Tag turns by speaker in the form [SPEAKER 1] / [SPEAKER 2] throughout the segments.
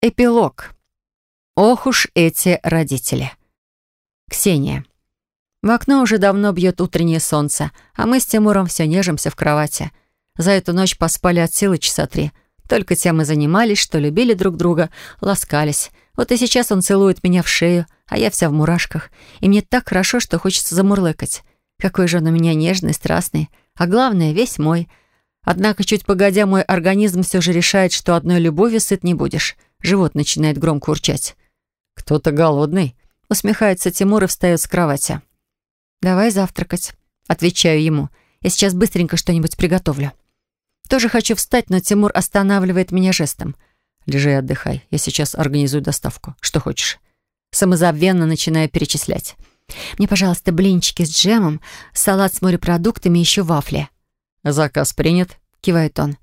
[SPEAKER 1] Эпилог. Ох уж эти родители. Ксения. В окно уже давно бьет утреннее солнце, а мы с Тимуром все нежимся в кровати. За эту ночь поспали от силы часа три. Только тем и занимались, что любили друг друга, ласкались. Вот и сейчас он целует меня в шею, а я вся в мурашках. И мне так хорошо, что хочется замурлыкать. Какой же он у меня нежный, страстный. А главное, весь мой. Однако, чуть погодя, мой организм все же решает, что одной любовью сыт не будешь. Живот начинает громко урчать. «Кто-то голодный?» Усмехается Тимур и встает с кровати. «Давай завтракать», — отвечаю ему. «Я сейчас быстренько что-нибудь приготовлю». Тоже хочу встать, но Тимур останавливает меня жестом. «Лежи и отдыхай. Я сейчас организую доставку. Что хочешь?» Самозабвенно начинаю перечислять. «Мне, пожалуйста, блинчики с джемом, салат с морепродуктами и еще вафли».
[SPEAKER 2] «Заказ принят?» — кивает он.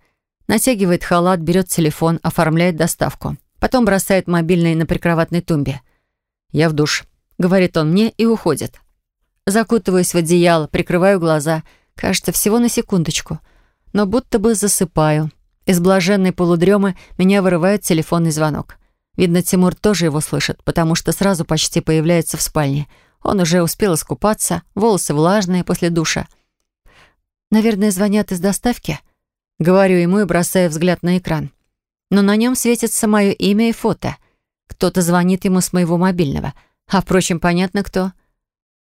[SPEAKER 1] Натягивает халат, берет телефон, оформляет доставку. Потом бросает мобильный на прикроватной тумбе. «Я в душ», — говорит он мне и уходит. Закутываюсь в одеяло, прикрываю глаза. Кажется, всего на секундочку. Но будто бы засыпаю. Из блаженной полудремы меня вырывает телефонный звонок. Видно, Тимур тоже его слышит, потому что сразу почти появляется в спальне. Он уже успел искупаться, волосы влажные после душа. «Наверное, звонят из доставки?» Говорю ему и бросаю взгляд на экран но на нем светится мое имя и фото. Кто-то звонит ему с моего мобильного. А, впрочем, понятно кто.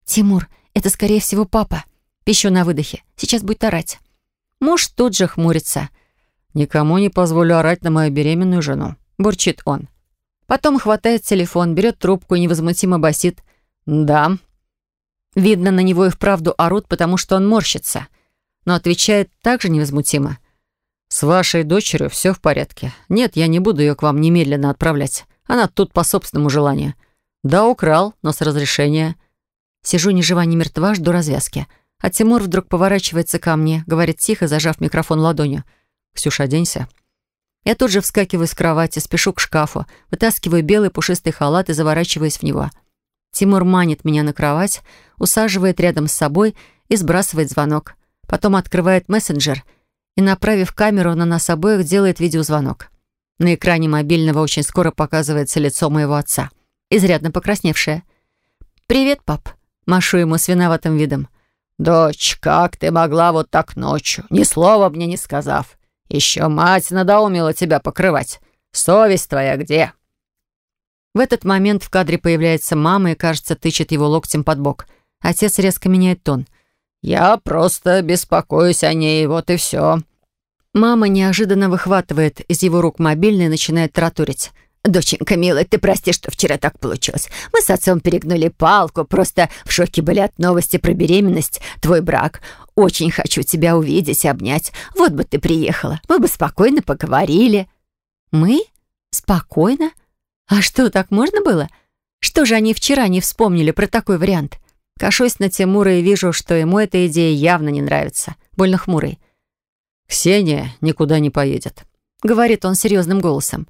[SPEAKER 1] «Тимур, это, скорее всего, папа». Пищу на выдохе. Сейчас будет орать. Муж тут же хмурится.
[SPEAKER 2] «Никому не позволю орать на мою беременную жену», — бурчит он.
[SPEAKER 1] Потом хватает телефон, берет трубку и невозмутимо басит. «Да». Видно, на него и вправду орут, потому что он морщится. Но отвечает также невозмутимо.
[SPEAKER 2] «С вашей дочерью все в порядке. Нет, я не буду ее к вам немедленно отправлять. Она тут по собственному желанию. Да, украл, но с разрешения».
[SPEAKER 1] Сижу ни жива, ни мертва, жду развязки. А Тимур вдруг поворачивается ко мне, говорит тихо, зажав микрофон ладонью.
[SPEAKER 2] «Ксюша, оденься».
[SPEAKER 1] Я тут же вскакиваю с кровати, спешу к шкафу, вытаскиваю белый пушистый халат и заворачиваюсь в него. Тимур манит меня на кровать, усаживает рядом с собой и сбрасывает звонок. Потом открывает мессенджер — и, направив камеру на нас обоих, делает видеозвонок. На экране мобильного очень скоро показывается лицо моего отца, изрядно покрасневшее. «Привет, пап», — машу ему с виноватым видом.
[SPEAKER 3] «Дочь, как ты могла вот так ночью, ни слова мне не сказав? Еще мать надоумила тебя покрывать. Совесть твоя где?»
[SPEAKER 1] В этот момент в кадре появляется мама и, кажется, тычет его локтем под бок. Отец резко меняет тон —
[SPEAKER 3] «Я просто беспокоюсь о ней, вот и все».
[SPEAKER 1] Мама неожиданно выхватывает из его рук мобильный и начинает таратурить.
[SPEAKER 4] «Доченька милая, ты прости, что вчера так получилось. Мы с отцом перегнули палку, просто в шоке были от новости про беременность, твой брак. Очень хочу тебя увидеть и обнять. Вот бы ты приехала, мы бы спокойно поговорили».
[SPEAKER 1] «Мы? Спокойно? А что, так можно было? Что же они вчера не вспомнили про такой вариант?» Кашусь на Тимура и вижу, что ему эта идея явно не нравится. Больно хмурый.
[SPEAKER 2] «Ксения никуда не поедет», —
[SPEAKER 1] говорит он серьезным голосом.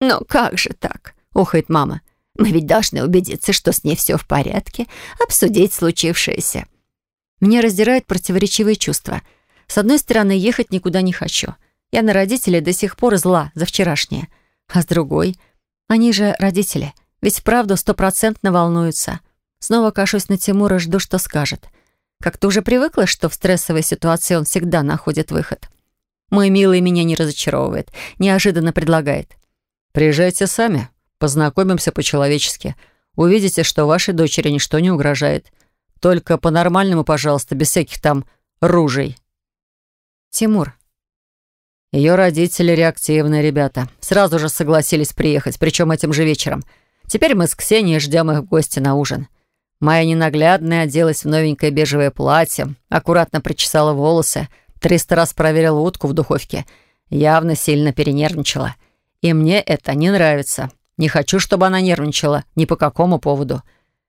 [SPEAKER 4] «Но как же так?» — охает мама. «Мы ведь должны убедиться, что с ней все в порядке, обсудить случившееся».
[SPEAKER 1] Меня раздирают противоречивые чувства. С одной стороны, ехать никуда не хочу. Я на родителей до сих пор зла за вчерашнее. А с другой, они же родители, ведь вправду стопроцентно волнуются. Снова кашусь на Тимура, жду, что скажет. Как-то уже привыкла, что в стрессовой ситуации он всегда находит выход. Мой милый меня не разочаровывает, неожиданно предлагает.
[SPEAKER 2] «Приезжайте сами, познакомимся по-человечески. Увидите, что вашей дочери ничто не угрожает. Только по-нормальному, пожалуйста, без всяких там ружей».
[SPEAKER 1] «Тимур».
[SPEAKER 2] Ее родители реактивные ребята. Сразу же согласились приехать, причем этим же вечером. Теперь мы с Ксенией ждем их в гости на ужин. Моя ненаглядная оделась в новенькое бежевое платье, аккуратно причесала волосы, триста раз проверила утку в духовке. Явно сильно перенервничала. И мне это не нравится. Не хочу, чтобы она нервничала ни по какому поводу.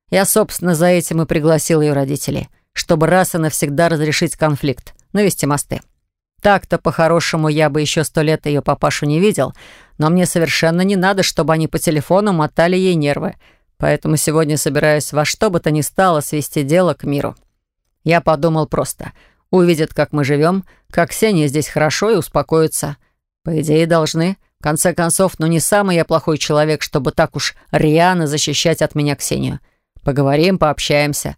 [SPEAKER 2] Я, собственно, за этим и пригласил ее родителей, чтобы раз и навсегда разрешить конфликт, навести мосты. Так-то, по-хорошему, я бы еще сто лет ее папашу не видел, но мне совершенно не надо, чтобы они по телефону мотали ей нервы — Поэтому сегодня собираюсь во что бы то ни стало свести дело к миру. Я подумал просто. Увидят, как мы живем, как Ксения здесь хорошо и успокоятся. По идее, должны.
[SPEAKER 1] В конце концов, ну не самый я плохой человек, чтобы так уж рьяно защищать от меня Ксению. Поговорим, пообщаемся.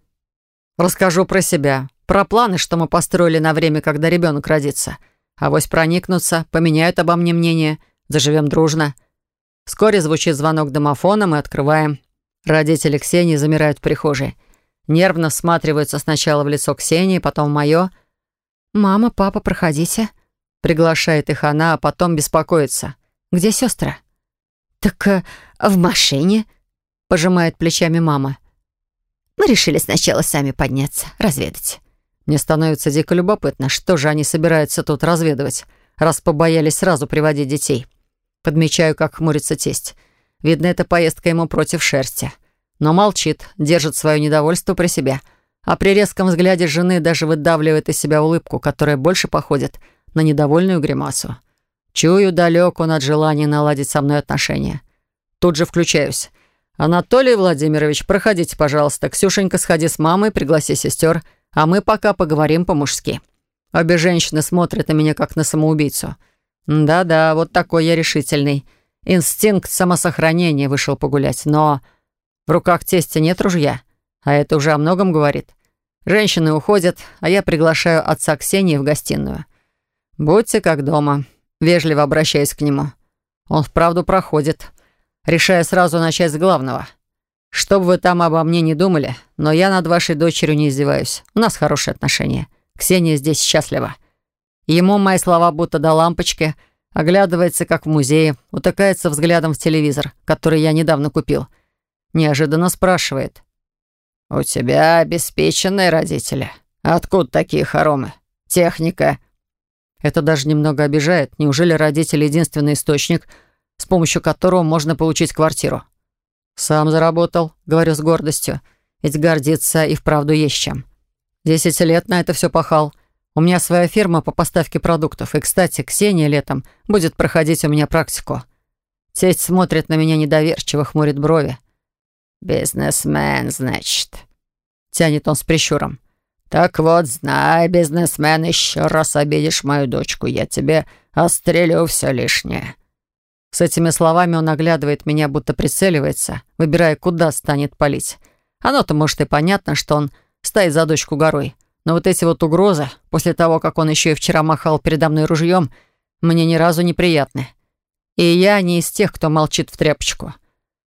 [SPEAKER 1] Расскажу про себя, про планы, что мы построили на время, когда ребенок родится. Авось проникнутся, поменяют обо мне мнение, заживем дружно. Вскоре звучит звонок домофона, мы открываем. Родители Ксении замирают в прихожей. Нервно всматриваются сначала в лицо Ксении, потом в мое. «Мама, папа, проходите», — приглашает их она, а потом беспокоится. «Где сестра?»
[SPEAKER 4] «Так э, в машине», — пожимает плечами мама. «Мы решили сначала сами подняться, разведать».
[SPEAKER 1] Мне становится дико любопытно, что же они собираются тут разведывать, раз побоялись сразу приводить детей. Подмечаю, как хмурится тесть. Видно, эта поездка ему против шерсти. Но молчит, держит свое недовольство при себе. А при резком взгляде жены даже выдавливает из себя улыбку, которая больше походит на недовольную гримасу. Чую далек он от желания наладить со мной отношения. Тут же включаюсь. «Анатолий Владимирович, проходите, пожалуйста. Ксюшенька, сходи с мамой, пригласи сестер, а мы пока поговорим по-мужски». Обе женщины смотрят на меня, как на самоубийцу. Да-да, вот такой я решительный. Инстинкт самосохранения вышел погулять, но в руках тестя нет ружья, а это уже о многом говорит. Женщины уходят, а я приглашаю отца Ксении в гостиную. «Будьте как дома», вежливо обращаясь к нему. Он вправду проходит, решая сразу начать с главного. «Что бы вы там обо мне не думали, но я над вашей дочерью не издеваюсь. У нас хорошие отношения. Ксения здесь счастлива». Ему мои слова будто до лампочки, оглядывается, как в музее, утыкается взглядом в телевизор, который я недавно купил. Неожиданно спрашивает. «У тебя обеспеченные родители. Откуда такие хоромы? Техника?» Это даже немного обижает. Неужели родители — единственный источник, с помощью которого можно получить квартиру? «Сам заработал», — говорю с гордостью. Ведь гордиться и вправду есть чем. Десять лет на это все пахал. У меня своя фирма по поставке продуктов. И, кстати, Ксения летом будет проходить у меня практику. Тесть смотрит на меня недоверчиво, хмурит брови. «Бизнесмен, значит?» Тянет он с прищуром. «Так вот, знай, бизнесмен, еще раз обидишь мою дочку, я тебе острелю все лишнее». С этими словами он оглядывает меня, будто прицеливается, выбирая, куда станет палить. Оно-то, может, и понятно, что он стоит за дочку горой. Но вот эти вот угрозы, после того, как он еще и вчера махал передо мной ружьем, мне ни разу неприятны. И я не из тех, кто молчит в тряпочку.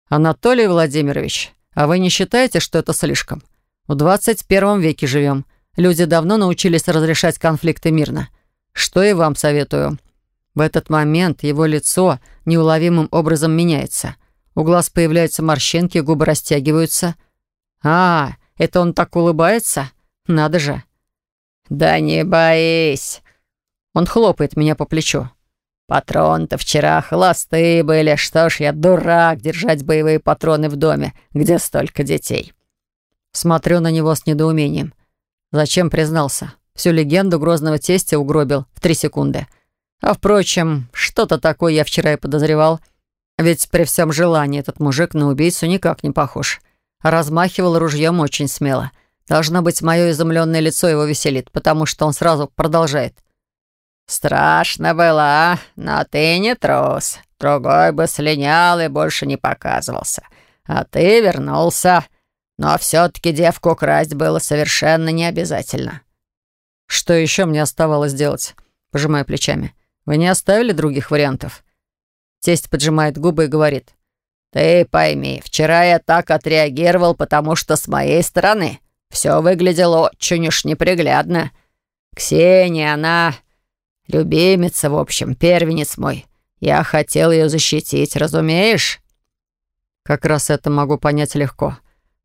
[SPEAKER 1] Анатолий Владимирович, а вы не считаете, что это слишком? В 21 веке живем. Люди давно научились разрешать конфликты мирно. Что и вам советую. В этот момент его лицо неуловимым образом меняется. У глаз появляются морщинки, губы растягиваются. А, это он так улыбается? Надо же. «Да не боись!» Он хлопает меня по плечу. «Патрон-то вчера холостые были. Что ж, я дурак держать боевые патроны в доме, где столько детей». Смотрю на него с недоумением. Зачем признался? Всю легенду грозного тестя угробил в три секунды. А впрочем, что-то такое я вчера и подозревал. Ведь при всем желании этот мужик на убийцу никак не похож. Размахивал ружьем очень смело. Должно быть, мое изумленное лицо его веселит, потому что он сразу продолжает. «Страшно было, а? Но ты не трус. Другой бы слинял и больше не показывался. А ты вернулся. Но все-таки девку красть было совершенно не обязательно». «Что еще мне оставалось делать?» Пожимаю плечами. «Вы не оставили других вариантов?» Тесть поджимает губы и говорит. «Ты пойми, вчера я так отреагировал, потому что с моей стороны все выглядело очень уж неприглядно. Ксения, она... Любимица, в общем, первенец мой. Я хотел ее защитить, разумеешь?» «Как раз это могу понять легко.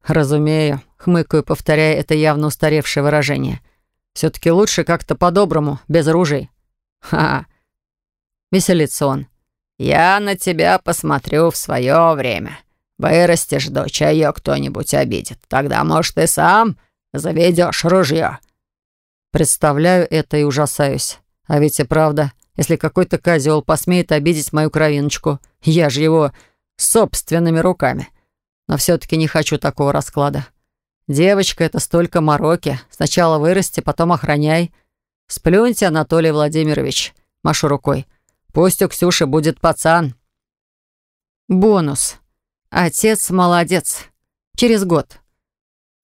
[SPEAKER 1] Разумею», — хмыкаю, повторяя это явно устаревшее выражение. «Все-таки лучше как-то по-доброму, без ружей». «Ха-ха!» — веселится он. «Я на тебя посмотрю в свое время. Вырастешь, дочь, а ее кто-нибудь обидит. Тогда, может, ты сам заведешь ружье». Представляю это и ужасаюсь. А ведь и правда, если какой-то козел посмеет обидеть мою кровиночку, я же его собственными руками. Но все-таки не хочу такого расклада. Девочка — это столько мороки. Сначала вырасти, потом охраняй. Сплюньте, Анатолий Владимирович, машу рукой. Пусть у Ксюши будет пацан.
[SPEAKER 5] Бонус. Отец молодец. Через год.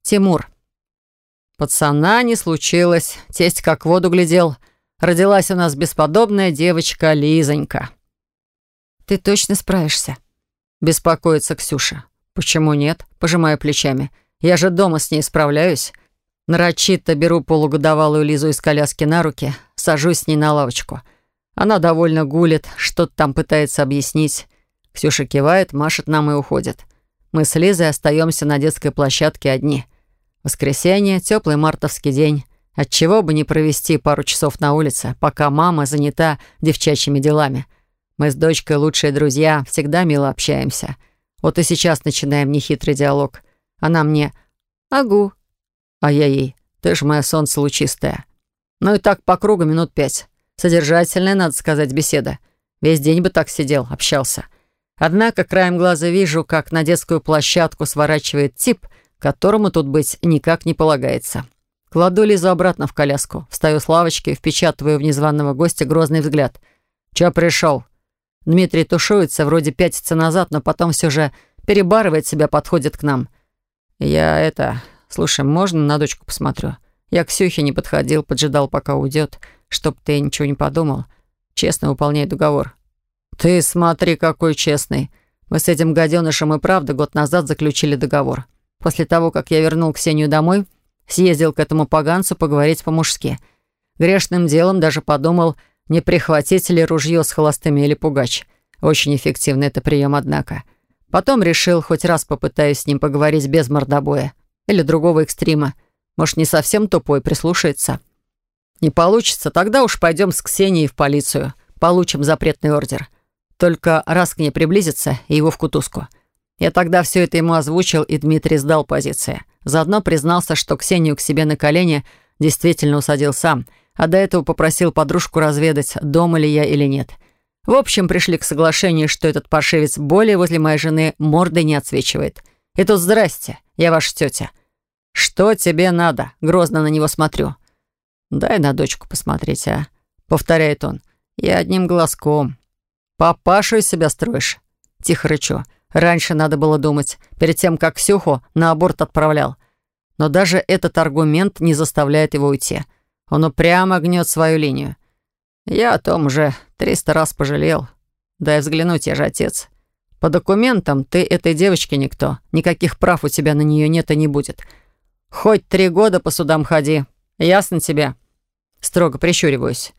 [SPEAKER 5] Тимур.
[SPEAKER 1] Пацана не случилось. Тесть как в воду глядел. Родилась у нас бесподобная девочка Лизонька.
[SPEAKER 5] Ты точно справишься?
[SPEAKER 1] Беспокоится Ксюша. Почему нет? Пожимаю плечами. Я же дома с ней справляюсь. Нарочито беру полугодовалую Лизу из коляски на руки, сажусь с ней на лавочку. Она довольно гулит, что-то там пытается объяснить. Ксюша кивает, машет нам и уходит. Мы с Лизой остаемся на детской площадке одни. Воскресенье, теплый мартовский день. Отчего бы не провести пару часов на улице, пока мама занята девчачьими делами. Мы с дочкой лучшие друзья, всегда мило общаемся. Вот и сейчас начинаем нехитрый диалог. Она мне «Агу», а я ей «Ты ж моя солнце лучистое». Ну и так по кругу минут пять. Содержательная, надо сказать, беседа. Весь день бы так сидел, общался. Однако краем глаза вижу, как на детскую площадку сворачивает тип, которому тут быть никак не полагается. Кладу Лизу обратно в коляску, встаю с лавочки и впечатываю в незваного гостя грозный взгляд. «Чё пришел?» Дмитрий тушуется, вроде пятится назад, но потом все же перебарывает себя, подходит к нам. «Я это... Слушай, можно на дочку посмотрю?» Я к Сюхе не подходил, поджидал, пока уйдет, чтоб ты ничего не подумал. Честно выполняй договор. Ты смотри, какой честный. Мы с этим гаденышем и правда год назад заключили договор. После того, как я вернул Ксению домой, съездил к этому поганцу поговорить по-мужски. Грешным делом даже подумал, не прихватить ли ружье с холостыми или пугач. Очень эффективный это прием, однако. Потом решил, хоть раз попытаюсь с ним поговорить без мордобоя. Или другого экстрима. Может, не совсем тупой, прислушается. Не получится, тогда уж пойдем с Ксенией в полицию. Получим запретный ордер. Только раз к ней приблизится, и его в кутузку. Я тогда все это ему озвучил, и Дмитрий сдал позиции. Заодно признался, что Ксению к себе на колени действительно усадил сам, а до этого попросил подружку разведать, дома ли я или нет. В общем, пришли к соглашению, что этот паршивец более возле моей жены мордой не отсвечивает. И тут здрасте, я ваша тетя. «Что тебе надо?» — грозно на него смотрю. «Дай на дочку посмотреть, а?» — повторяет он. «Я одним глазком». «Папашу из себя строишь?» Тихо рычу. Раньше надо было думать, перед тем, как Ксюху на аборт отправлял. Но даже этот аргумент не заставляет его уйти. Он упрямо гнет свою линию. Я о том уже триста раз пожалел. Дай взглянуть, я же отец. По документам ты этой девочке никто. Никаких прав у тебя на нее нет и не будет. Хоть три года по судам ходи. Ясно тебе?» Строго прищуриваюсь.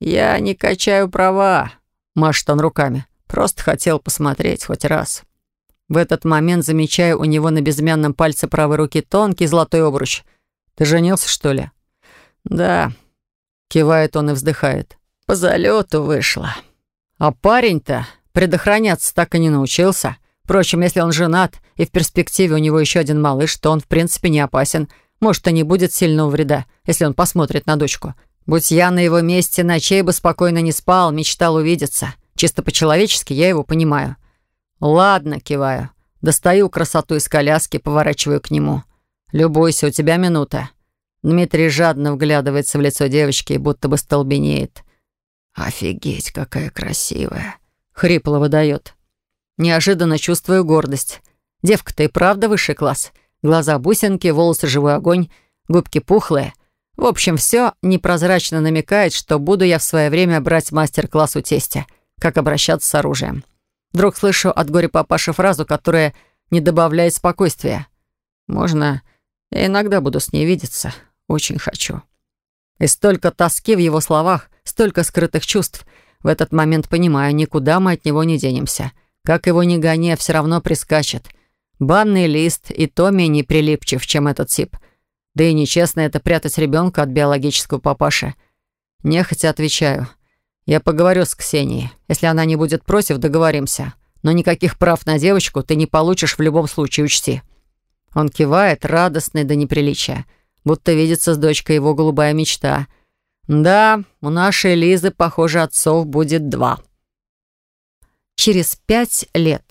[SPEAKER 1] «Я не качаю права», — машет он руками. «Просто хотел посмотреть хоть раз». В этот момент замечаю у него на безымянном пальце правой руки тонкий золотой обруч. «Ты женился, что ли?» «Да», — кивает он и вздыхает. «По залету вышло». «А парень-то предохраняться так и не научился». Впрочем, если он женат, и в перспективе у него еще один малыш, то он, в принципе, не опасен. Может, и не будет сильного вреда, если он посмотрит на дочку. Будь я на его месте, ночей бы спокойно не спал, мечтал увидеться. Чисто по-человечески я его понимаю. «Ладно», — киваю. Достаю красоту из коляски, поворачиваю к нему. «Любуйся, у тебя минута». Дмитрий жадно вглядывается в лицо девочки и будто бы столбенеет. «Офигеть, какая красивая!» — хрипло выдает. Неожиданно чувствую гордость. Девка-то и правда высший класс. Глаза бусинки, волосы живой огонь, губки пухлые. В общем, все непрозрачно намекает, что буду я в свое время брать мастер-класс у тестя, как обращаться с оружием. Вдруг слышу от горя папаши фразу, которая не добавляет спокойствия. «Можно, я иногда буду с ней видеться. Очень хочу». И столько тоски в его словах, столько скрытых чувств. В этот момент понимаю, никуда мы от него не денемся. Как его ни гони, а все равно прискачет. Банный лист и то менее прилипчив, чем этот тип. Да и нечестно это прятать ребенка от биологического папаши. Нехотя отвечаю. Я поговорю с Ксенией. Если она не будет против, договоримся. Но никаких прав на девочку ты не получишь в любом случае, учти. Он кивает, радостный до неприличия. Будто видится с дочкой его голубая мечта. Да, у нашей Лизы, похоже, отцов будет два. Через пять лет.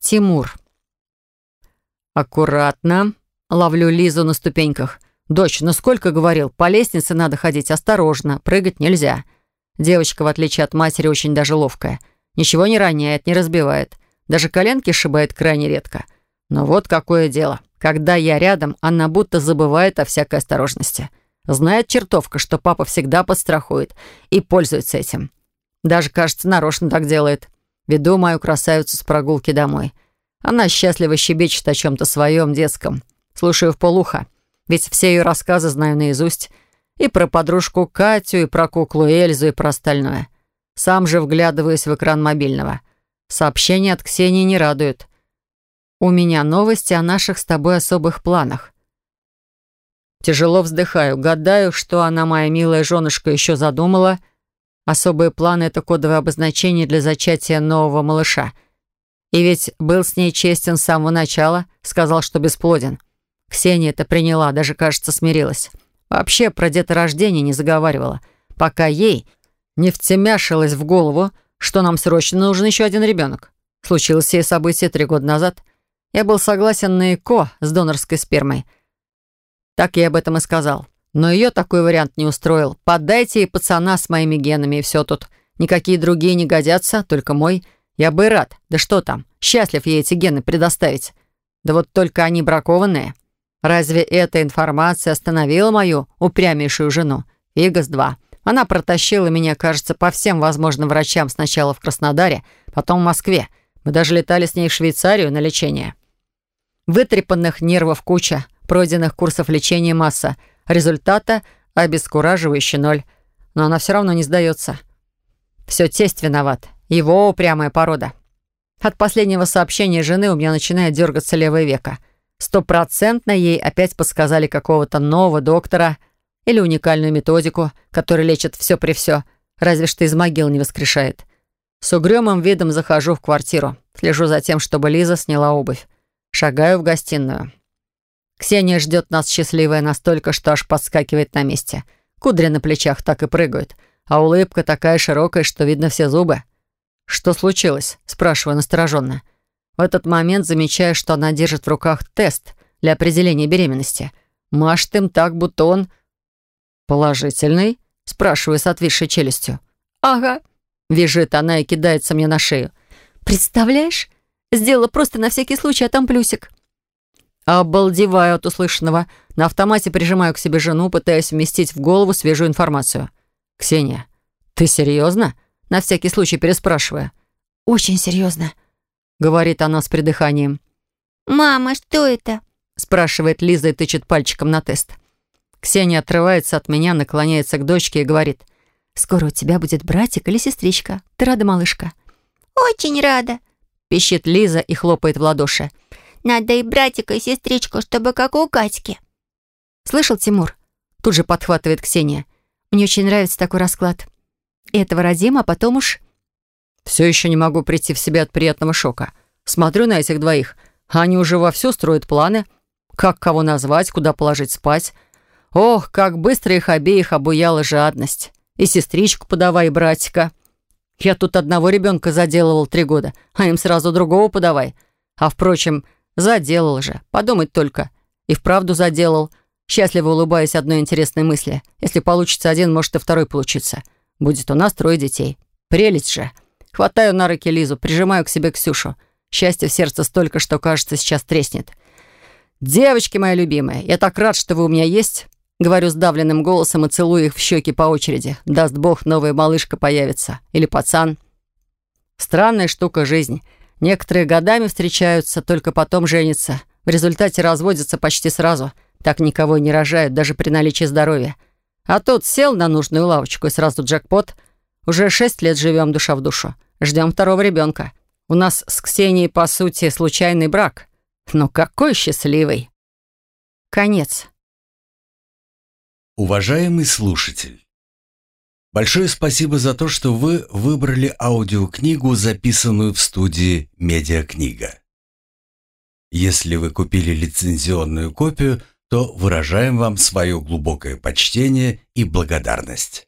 [SPEAKER 1] Тимур. Аккуратно. Ловлю Лизу на ступеньках. «Дочь, ну сколько говорил, по лестнице надо ходить осторожно, прыгать нельзя». Девочка, в отличие от матери, очень даже ловкая. Ничего не роняет, не разбивает. Даже коленки сшибает крайне редко. Но вот какое дело. Когда я рядом, она будто забывает о всякой осторожности. Знает чертовка, что папа всегда подстрахует и пользуется этим. Даже, кажется, нарочно так делает. Веду мою красавицу с прогулки домой. Она счастливо щебечет о чем-то своем детском. Слушаю в полухо, ведь все ее рассказы знаю наизусть. И про подружку Катю, и про куклу Эльзу, и про остальное. Сам же вглядываюсь в экран мобильного. Сообщения от Ксении не радуют. У меня новости о наших с тобой особых планах. Тяжело вздыхаю, гадаю, что она, моя милая женушка, еще задумала. Особые планы — это кодовое обозначение для зачатия нового малыша. И ведь был с ней честен с самого начала, сказал, что бесплоден. Ксения это приняла, даже, кажется, смирилась. Вообще про деторождение не заговаривала, пока ей не втемяшилось в голову, что нам срочно нужен еще один ребенок. Случилось все события три года назад. Я был согласен на ЭКО с донорской спермой. Так я об этом и сказал. Но ее такой вариант не устроил. Поддайте ей пацана с моими генами, и все тут. Никакие другие не годятся, только мой. Я бы рад. Да что там, счастлив ей эти гены предоставить. Да вот только они бракованные. Разве эта информация остановила мою упрямейшую жену? Фигас-2. Она протащила меня, кажется, по всем возможным врачам сначала в Краснодаре, потом в Москве. Мы даже летали с ней в Швейцарию на лечение. Вытрепанных нервов куча, пройденных курсов лечения масса. Результата — обескураживающий ноль. Но она все равно не сдается. Все тесть виноват. Его упрямая порода. От последнего сообщения жены у меня начинает дергаться левое веко. Стопроцентно ей опять подсказали какого-то нового доктора или уникальную методику, которая лечит все при все, разве что из могил не воскрешает. С угрюмым видом захожу в квартиру, слежу за тем, чтобы Лиза сняла обувь. Шагаю в гостиную. Ксения ждет нас счастливая настолько, что аж подскакивает на месте. Кудри на плечах так и прыгают, а улыбка такая широкая, что видно все зубы. «Что случилось?» — спрашиваю настороженно. В этот момент замечаю, что она держит в руках тест для определения беременности. Машет им так, будто он... «Положительный?» — спрашиваю с отвисшей челюстью. «Ага», — вяжет она и кидается мне на шею. «Представляешь? Сделала просто на всякий случай, а там плюсик». Обалдеваю от услышанного. На автомате прижимаю к себе жену, пытаясь вместить в голову свежую информацию. «Ксения, ты серьезно?» На всякий случай переспрашивая. «Очень серьезно», — говорит она с придыханием.
[SPEAKER 6] «Мама, что это?»
[SPEAKER 1] — спрашивает Лиза и тычет пальчиком на тест. Ксения отрывается от меня, наклоняется к дочке и говорит. «Скоро у тебя будет братик или сестричка. Ты рада, малышка?»
[SPEAKER 6] «Очень рада», —
[SPEAKER 1] пищит Лиза и хлопает в ладоши.
[SPEAKER 6] «Надо и братика, и сестричку, чтобы как у Катьки».
[SPEAKER 1] «Слышал, Тимур?» Тут же подхватывает Ксения. «Мне очень нравится такой расклад. Этого родим, а потом уж...» Все еще не могу прийти в себя от приятного шока. Смотрю на этих двоих. Они уже вовсю строят планы. Как кого назвать, куда положить спать. Ох, как быстро их обеих обуяла жадность. И сестричку подавай, братика. Я тут одного ребенка заделывал три года, а им сразу другого подавай. А, впрочем, заделал же. Подумать только. И вправду заделал. Счастливо улыбаясь одной интересной мысли. Если получится один, может и второй получится. Будет у нас трое детей. Прелесть же. Хватаю на руки Лизу, прижимаю к себе Ксюшу. Счастье в сердце столько, что, кажется, сейчас треснет. «Девочки мои любимые, я так рад, что вы у меня есть!» Говорю сдавленным голосом и целую их в щеки по очереди. Даст бог, новая малышка появится. Или пацан. Странная штука жизнь. Некоторые годами встречаются, только потом женятся. В результате разводятся почти сразу. Так никого и не рожают, даже при наличии здоровья. А тут сел на нужную лавочку и сразу джекпот. Уже шесть лет живем душа в душу. Ждем второго ребенка. У нас с Ксенией, по сути, случайный брак. Но какой счастливый. Конец.
[SPEAKER 7] Уважаемый слушатель, большое спасибо за то, что вы выбрали аудиокнигу, записанную в студии «Медиакнига». Если вы купили лицензионную копию, то выражаем вам свое глубокое почтение и благодарность.